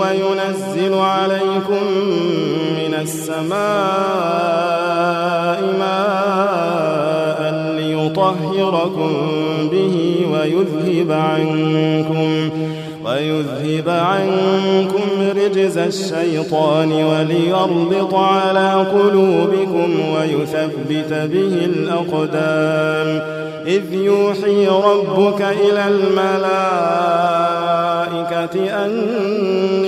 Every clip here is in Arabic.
وينزل عليكم من السماء ماء ليطهركم به ويذهب عنكم ويذهب عنكم رجز الشيطان وليربط على قلوبكم ويثبت به الأقدام إذ يوحي ربك إلى الملائكة أني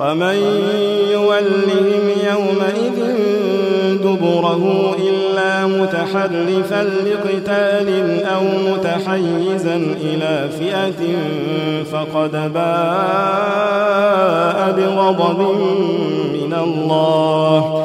ومن يولهم يومئذ دبره إلا متحرفا لقتال أو متحيزا إلى فئة فقد باء بغضب من الله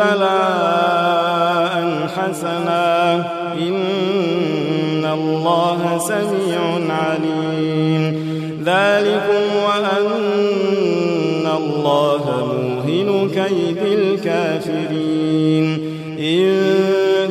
بلاء حسنا. إن الله سميع عليم. ذلكم وأن الله موهن كيد الكافرين. إن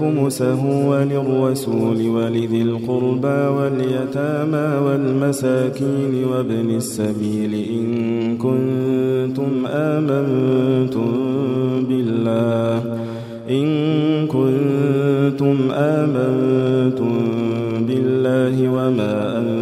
خمسه وللرسول ولذي القربى واليتامى والمساكين وابن السبيل إن كنتم آمنتم بالله إن كنتم آمنتم بالله وما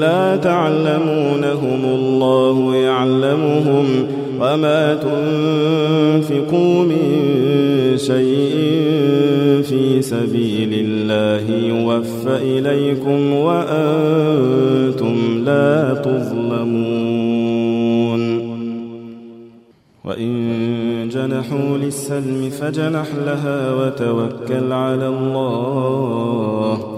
لا تعلمونهم الله يعلمهم وما تنفقوا من شيء في سبيل الله يوفى إليكم وأنتم لا تظلمون. وإن جنحوا للسلم فجنح لها وتوكل على الله.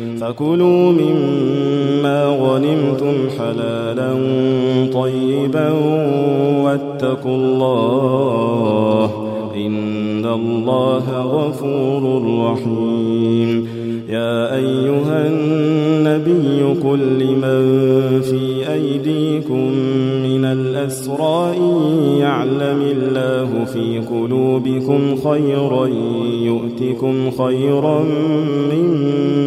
فكلوا مما غنمتم حلالا طيبا واتقوا الله إن الله غفور رحيم. يا أيها النبي قل لمن في أيديكم من الأسرى يعلم الله في قلوبكم خيرا يؤتكم خيرا مما